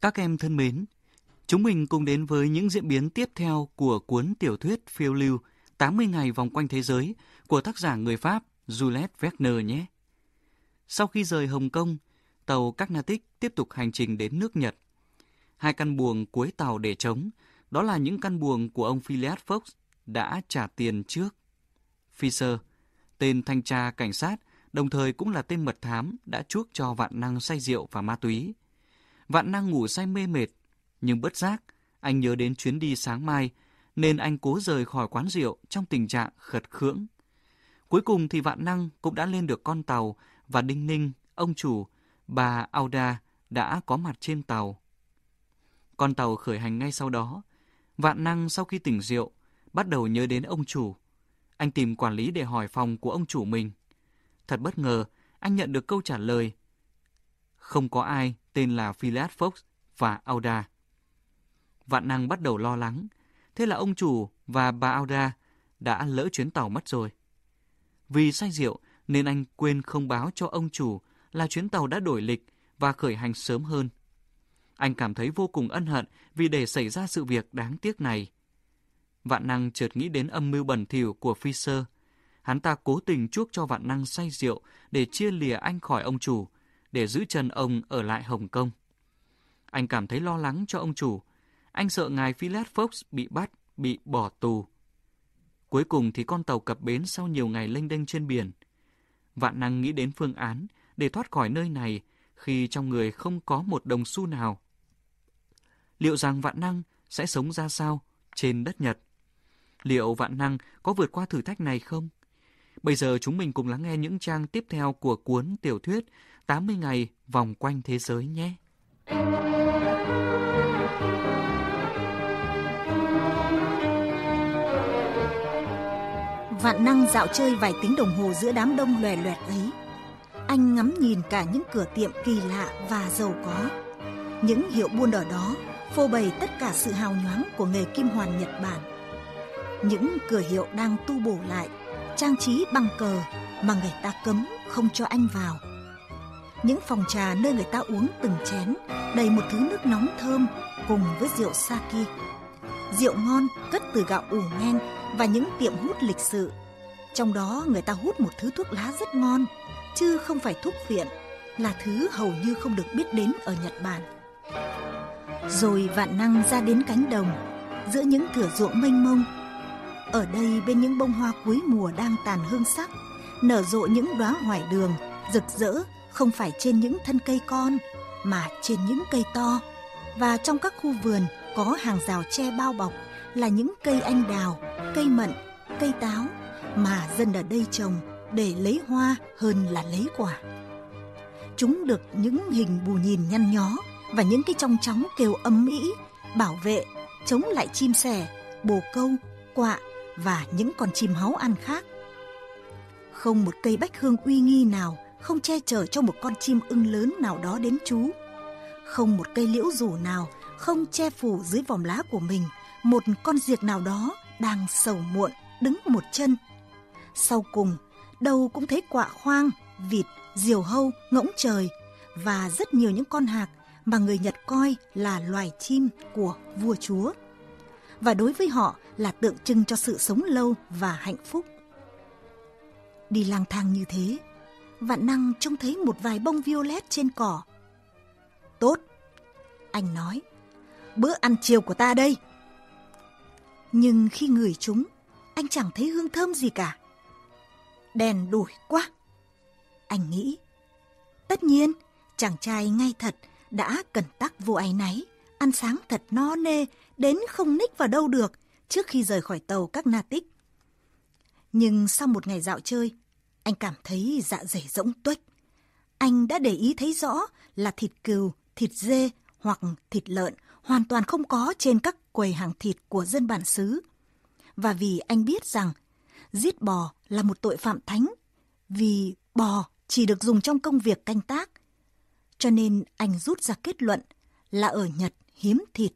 Các em thân mến, chúng mình cùng đến với những diễn biến tiếp theo của cuốn tiểu thuyết phiêu lưu 80 ngày vòng quanh thế giới của tác giả người Pháp Jules Verne nhé. Sau khi rời Hồng Kông, tàu Carnatic tiếp tục hành trình đến nước Nhật. Hai căn buồng cuối tàu để trống, đó là những căn buồng của ông Phileas Fox đã trả tiền trước. Fisher, tên thanh tra cảnh sát, đồng thời cũng là tên mật thám đã chuốc cho vạn năng say rượu và ma túy. Vạn năng ngủ say mê mệt, nhưng bất giác, anh nhớ đến chuyến đi sáng mai, nên anh cố rời khỏi quán rượu trong tình trạng khật khưỡng. Cuối cùng thì vạn năng cũng đã lên được con tàu và đinh ninh, ông chủ, bà Auda đã có mặt trên tàu. Con tàu khởi hành ngay sau đó. Vạn năng sau khi tỉnh rượu, bắt đầu nhớ đến ông chủ. Anh tìm quản lý để hỏi phòng của ông chủ mình. Thật bất ngờ, anh nhận được câu trả lời. Không có ai tên là Phileas Fox và Auda. Vạn năng bắt đầu lo lắng. Thế là ông chủ và bà Auda đã lỡ chuyến tàu mất rồi. Vì say rượu nên anh quên không báo cho ông chủ là chuyến tàu đã đổi lịch và khởi hành sớm hơn. Anh cảm thấy vô cùng ân hận vì để xảy ra sự việc đáng tiếc này. Vạn năng chợt nghĩ đến âm mưu bẩn thỉu của Fisher. Hắn ta cố tình chuốc cho vạn năng say rượu để chia lìa anh khỏi ông chủ, để giữ chân ông ở lại Hồng Kông. Anh cảm thấy lo lắng cho ông chủ. Anh sợ ngài Philip Fox bị bắt, bị bỏ tù. Cuối cùng thì con tàu cập bến sau nhiều ngày lênh đênh trên biển. Vạn năng nghĩ đến phương án để thoát khỏi nơi này khi trong người không có một đồng xu nào. Liệu rằng vạn năng sẽ sống ra sao trên đất Nhật? Liệu vạn năng có vượt qua thử thách này không? Bây giờ chúng mình cùng lắng nghe những trang tiếp theo của cuốn tiểu thuyết 80 ngày vòng quanh thế giới nhé. Vạn năng dạo chơi vài tiếng đồng hồ giữa đám đông lòe loẹt ấy. Anh ngắm nhìn cả những cửa tiệm kỳ lạ và giàu có. Những hiệu buôn ở đó phô bày tất cả sự hào nhoáng của nghề kim hoàn Nhật Bản. Những cửa hiệu đang tu bổ lại, trang trí bằng cờ mà người ta cấm không cho anh vào. Những phòng trà nơi người ta uống từng chén đầy một thứ nước nóng thơm cùng với rượu sake. Rượu ngon cất từ gạo ủ men và những tiệm hút lịch sự. Trong đó người ta hút một thứ thuốc lá rất ngon, chứ không phải thuốc viện, là thứ hầu như không được biết đến ở Nhật Bản. Rồi vạn năng ra đến cánh đồng, giữa những thửa ruộng mênh mông. Ở đây bên những bông hoa cuối mùa đang tàn hương sắc, nở rộ những đóa hoài đường, rực rỡ không phải trên những thân cây con mà trên những cây to. Và trong các khu vườn có hàng rào tre bao bọc là những cây anh đào, cây mận, cây táo mà dân ở đây trồng để lấy hoa hơn là lấy quả. Chúng được những hình bù nhìn nhăn nhó và những cái trong chóng kêu ấm ĩ, bảo vệ, chống lại chim sẻ, bồ câu, quạ và những con chim háu ăn khác. Không một cây bách hương uy nghi nào không che chở cho một con chim ưng lớn nào đó đến chú. Không một cây liễu rủ nào không che phủ dưới vòng lá của mình một con diệt nào đó đang sầu muộn đứng một chân. Sau cùng, đâu cũng thấy quạ khoang, vịt, diều hâu, ngỗng trời và rất nhiều những con hạc mà người Nhật coi là loài chim của vua chúa. Và đối với họ là tượng trưng cho sự sống lâu và hạnh phúc. Đi lang thang như thế, Vạn năng trông thấy một vài bông violet trên cỏ. Tốt, anh nói, bữa ăn chiều của ta đây. Nhưng khi ngửi chúng, anh chẳng thấy hương thơm gì cả. Đèn đuổi quá. Anh nghĩ, tất nhiên, chàng trai ngay thật đã cẩn tắc vô ái náy, ăn sáng thật no nê, đến không ních vào đâu được trước khi rời khỏi tàu các na tích. Nhưng sau một ngày dạo chơi, anh cảm thấy dạ dày rỗng tuếch. Anh đã để ý thấy rõ là thịt cừu, thịt dê hoặc thịt lợn hoàn toàn không có trên các quầy hàng thịt của dân bản xứ. Và vì anh biết rằng giết bò là một tội phạm thánh, vì bò chỉ được dùng trong công việc canh tác, cho nên anh rút ra kết luận là ở Nhật hiếm thịt.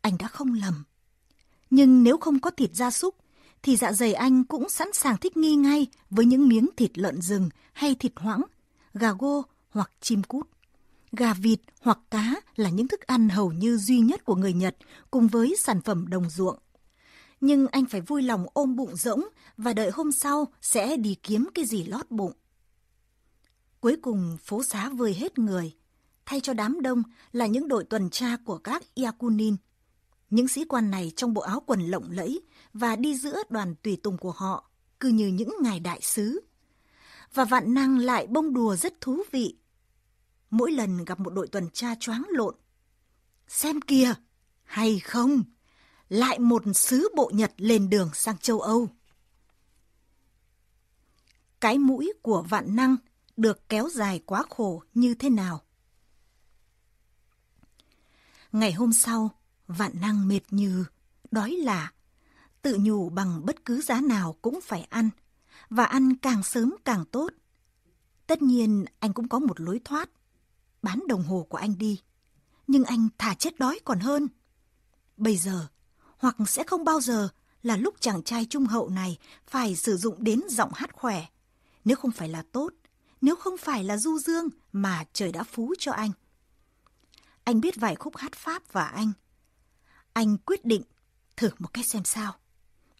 Anh đã không lầm. Nhưng nếu không có thịt gia súc, thì dạ dày anh cũng sẵn sàng thích nghi ngay với những miếng thịt lợn rừng hay thịt hoãng, gà gô hoặc chim cút. Gà vịt hoặc cá là những thức ăn hầu như duy nhất của người Nhật cùng với sản phẩm đồng ruộng. Nhưng anh phải vui lòng ôm bụng rỗng và đợi hôm sau sẽ đi kiếm cái gì lót bụng. Cuối cùng phố xá vơi hết người, thay cho đám đông là những đội tuần tra của các Yakunin. Những sĩ quan này trong bộ áo quần lộng lẫy và đi giữa đoàn tùy tùng của họ, cứ như những ngài đại sứ. Và vạn năng lại bông đùa rất thú vị. Mỗi lần gặp một đội tuần tra choáng lộn. Xem kìa, hay không? Lại một sứ bộ Nhật lên đường sang châu Âu. Cái mũi của vạn năng được kéo dài quá khổ như thế nào? Ngày hôm sau, vạn năng mệt như, đói lạ, tự nhủ bằng bất cứ giá nào cũng phải ăn, và ăn càng sớm càng tốt. Tất nhiên anh cũng có một lối thoát, bán đồng hồ của anh đi, nhưng anh thả chết đói còn hơn. Bây giờ, hoặc sẽ không bao giờ là lúc chàng trai trung hậu này phải sử dụng đến giọng hát khỏe, nếu không phải là tốt, nếu không phải là du dương mà trời đã phú cho anh. Anh biết vài khúc hát Pháp và Anh. Anh quyết định thử một cách xem sao.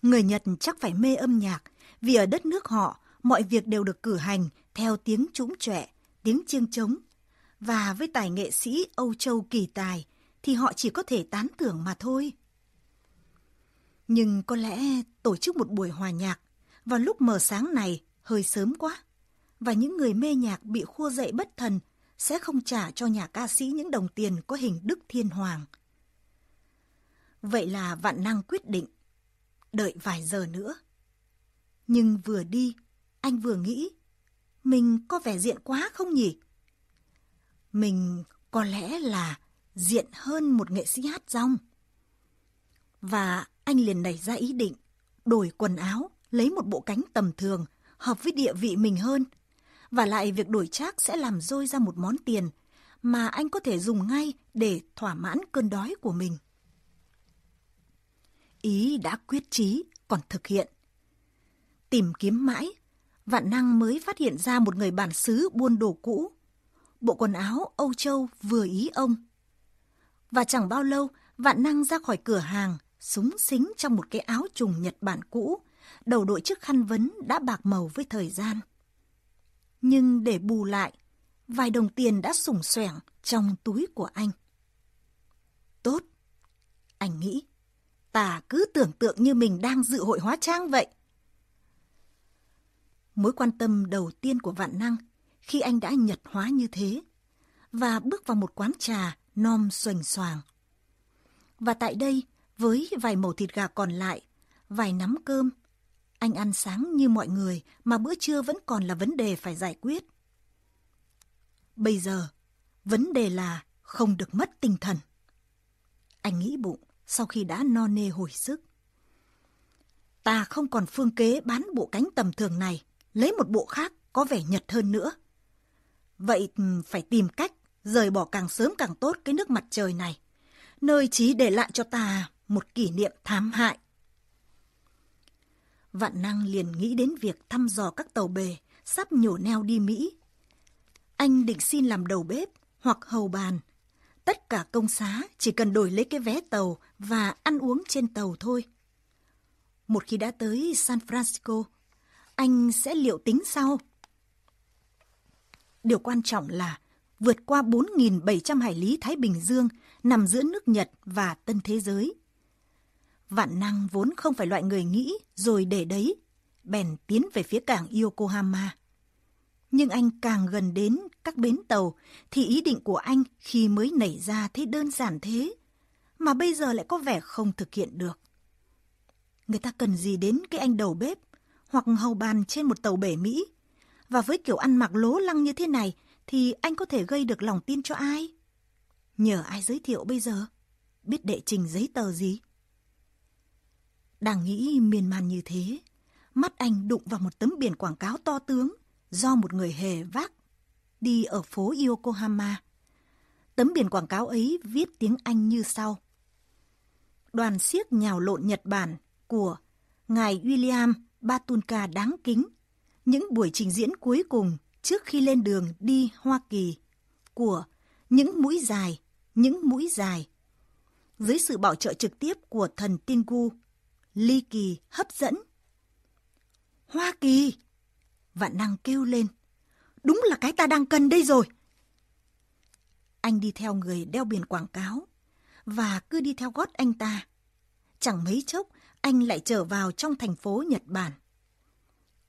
Người Nhật chắc phải mê âm nhạc, vì ở đất nước họ, mọi việc đều được cử hành theo tiếng trúng trẻ, tiếng chiêng trống. Và với tài nghệ sĩ Âu Châu kỳ tài, thì họ chỉ có thể tán thưởng mà thôi. Nhưng có lẽ tổ chức một buổi hòa nhạc vào lúc mờ sáng này hơi sớm quá. Và những người mê nhạc bị khua dậy bất thần sẽ không trả cho nhà ca sĩ những đồng tiền có hình Đức Thiên Hoàng. Vậy là Vạn Năng quyết định đợi vài giờ nữa. Nhưng vừa đi, anh vừa nghĩ, mình có vẻ diện quá không nhỉ? Mình có lẽ là diện hơn một nghệ sĩ hát rong. Và anh liền nảy ra ý định, đổi quần áo, lấy một bộ cánh tầm thường, hợp với địa vị mình hơn – và lại việc đổi trác sẽ làm rơi ra một món tiền mà anh có thể dùng ngay để thỏa mãn cơn đói của mình. Ý đã quyết chí, còn thực hiện. Tìm kiếm mãi, Vạn Năng mới phát hiện ra một người bản xứ buôn đồ cũ. Bộ quần áo Âu Châu vừa ý ông. Và chẳng bao lâu, Vạn Năng ra khỏi cửa hàng, súng xính trong một cái áo trùng Nhật Bản cũ, đầu đội chiếc khăn vấn đã bạc màu với thời gian nhưng để bù lại, vài đồng tiền đã sủng xoẻng trong túi của anh. Tốt, anh nghĩ, ta cứ tưởng tượng như mình đang dự hội hóa trang vậy. Mối quan tâm đầu tiên của Vạn Năng khi anh đã nhật hóa như thế và bước vào một quán trà non xoành xoàng. Và tại đây, với vài mẩu thịt gà còn lại, vài nắm cơm anh ăn sáng như mọi người mà bữa trưa vẫn còn là vấn đề phải giải quyết. Bây giờ, vấn đề là không được mất tinh thần. Anh nghĩ bụng sau khi đã no nê hồi sức. Ta không còn phương kế bán bộ cánh tầm thường này, lấy một bộ khác có vẻ nhật hơn nữa. Vậy ừ, phải tìm cách rời bỏ càng sớm càng tốt cái nước mặt trời này, nơi chỉ để lại cho ta một kỷ niệm thám hại. Vạn năng liền nghĩ đến việc thăm dò các tàu bè sắp nhổ neo đi Mỹ. Anh định xin làm đầu bếp hoặc hầu bàn. Tất cả công xá chỉ cần đổi lấy cái vé tàu và ăn uống trên tàu thôi. Một khi đã tới San Francisco, anh sẽ liệu tính sau. Điều quan trọng là vượt qua 4.700 hải lý Thái Bình Dương nằm giữa nước Nhật và Tân Thế Giới. Vạn năng vốn không phải loại người nghĩ rồi để đấy, bèn tiến về phía cảng Yokohama. Nhưng anh càng gần đến các bến tàu thì ý định của anh khi mới nảy ra thấy đơn giản thế, mà bây giờ lại có vẻ không thực hiện được. Người ta cần gì đến cái anh đầu bếp hoặc hầu bàn trên một tàu bể Mỹ? Và với kiểu ăn mặc lố lăng như thế này thì anh có thể gây được lòng tin cho ai? Nhờ ai giới thiệu bây giờ? Biết đệ trình giấy tờ gì? Đang nghĩ miên man như thế, mắt anh đụng vào một tấm biển quảng cáo to tướng do một người hề vác đi ở phố Yokohama. Tấm biển quảng cáo ấy viết tiếng Anh như sau. Đoàn siếc nhào lộn Nhật Bản của Ngài William Batunka đáng kính. Những buổi trình diễn cuối cùng trước khi lên đường đi Hoa Kỳ của những mũi dài, những mũi dài. Dưới sự bảo trợ trực tiếp của thần Tingu, ly kỳ hấp dẫn. Hoa Kỳ! Vạn năng kêu lên. Đúng là cái ta đang cần đây rồi. Anh đi theo người đeo biển quảng cáo và cứ đi theo gót anh ta. Chẳng mấy chốc, anh lại trở vào trong thành phố Nhật Bản.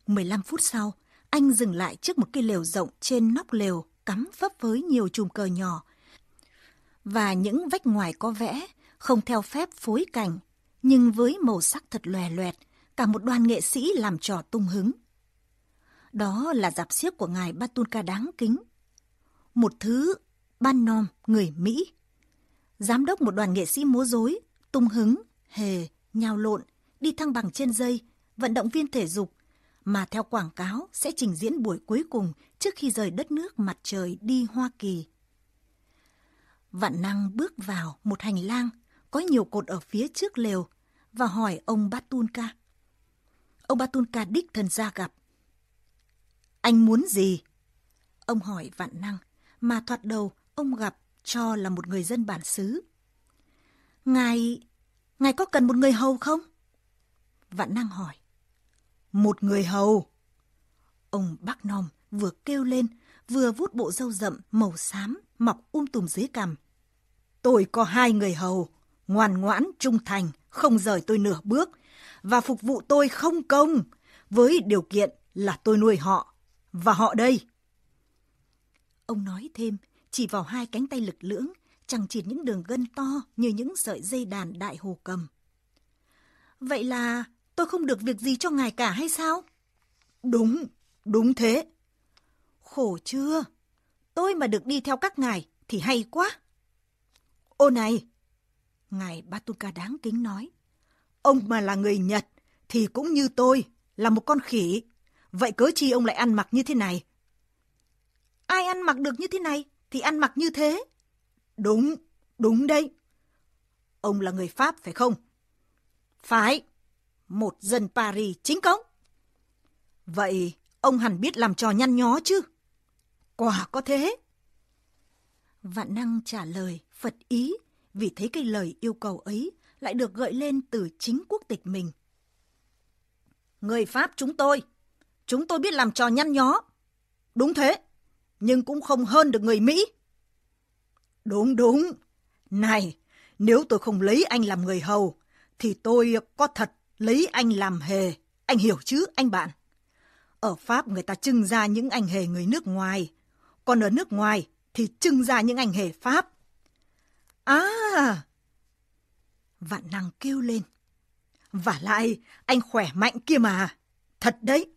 15 phút sau, anh dừng lại trước một cây lều rộng trên nóc lều cắm phấp với nhiều chùm cờ nhỏ. Và những vách ngoài có vẽ, không theo phép phối cảnh, nhưng với màu sắc thật lòe loẹt, cả một đoàn nghệ sĩ làm trò tung hứng. Đó là dạp xiếc của ngài Batulka đáng kính. Một thứ ban nom người Mỹ. Giám đốc một đoàn nghệ sĩ múa rối, tung hứng, hề, nhào lộn, đi thăng bằng trên dây, vận động viên thể dục, mà theo quảng cáo sẽ trình diễn buổi cuối cùng trước khi rời đất nước mặt trời đi Hoa Kỳ. Vạn năng bước vào một hành lang có nhiều cột ở phía trước lều và hỏi ông Batunka. Ông Batunka đích thân ra gặp. Anh muốn gì? Ông hỏi vạn năng, mà thoạt đầu ông gặp cho là một người dân bản xứ. Ngài, ngài có cần một người hầu không? Vạn năng hỏi. Một người hầu. Ông Bắc Nom vừa kêu lên, vừa vuốt bộ râu rậm màu xám mọc um tùm dưới cằm. Tôi có hai người hầu, ngoan ngoãn, trung thành, không rời tôi nửa bước, và phục vụ tôi không công, với điều kiện là tôi nuôi họ, và họ đây. Ông nói thêm, chỉ vào hai cánh tay lực lưỡng, chẳng chịt những đường gân to như những sợi dây đàn đại hồ cầm. Vậy là tôi không được việc gì cho ngài cả hay sao? Đúng, đúng thế. Khổ chưa? Tôi mà được đi theo các ngài thì hay quá. Ô này! Ngài Batuka đáng kính nói. Ông mà là người Nhật thì cũng như tôi, là một con khỉ. Vậy cớ chi ông lại ăn mặc như thế này? Ai ăn mặc được như thế này thì ăn mặc như thế. Đúng, đúng đấy. Ông là người Pháp phải không? Phải một dân Paris chính cống. Vậy ông hẳn biết làm trò nhăn nhó chứ? Quả có thế. Vạn năng trả lời Phật ý vì thấy cái lời yêu cầu ấy lại được gợi lên từ chính quốc tịch mình. Người Pháp chúng tôi, chúng tôi biết làm trò nhăn nhó. Đúng thế, nhưng cũng không hơn được người Mỹ. Đúng đúng. Này, nếu tôi không lấy anh làm người hầu, thì tôi có thật lấy anh làm hề. Anh hiểu chứ, anh bạn? Ở Pháp người ta trưng ra những anh hề người nước ngoài. Còn ở nước ngoài thì trưng ra những anh hề Pháp. À! Vạn năng kêu lên. Và lại, anh khỏe mạnh kia mà. Thật đấy.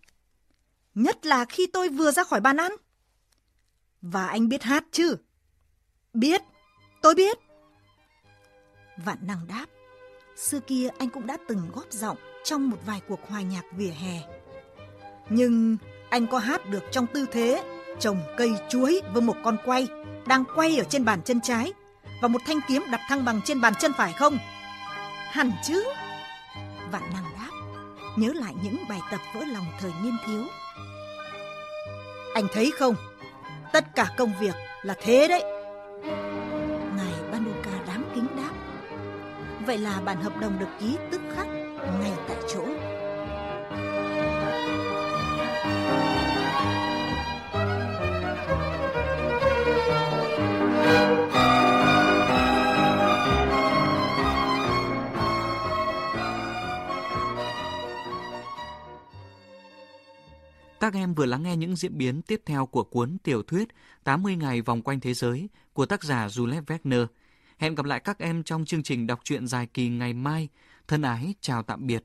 Nhất là khi tôi vừa ra khỏi bàn ăn. Và anh biết hát chứ? Biết, tôi biết. Vạn năng đáp. Xưa kia anh cũng đã từng góp giọng trong một vài cuộc hòa nhạc vỉa hè. Nhưng anh có hát được trong tư thế trồng cây chuối với một con quay đang quay ở trên bàn chân trái và một thanh kiếm đặt thăng bằng trên bàn chân phải không? Hẳn chứ. Vạn năng đáp, nhớ lại những bài tập vỡ lòng thời niên thiếu. Anh thấy không? Tất cả công việc là thế đấy. ngài banuka đắm kính đáp Vậy là bản hợp đồng được ký tức khắc ngay tại chỗ. Các em vừa lắng nghe những diễn biến tiếp theo của cuốn tiểu thuyết 80 ngày vòng quanh thế giới của tác giả Jules Verne – Hẹn gặp lại các em trong chương trình đọc truyện dài kỳ ngày mai. Thân ái, chào tạm biệt.